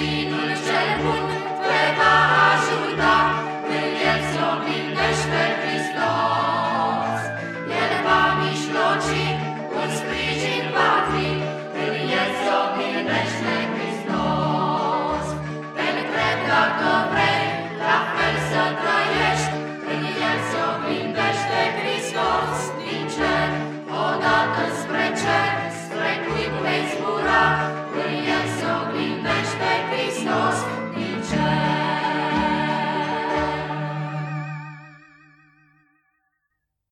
Seninul cel bun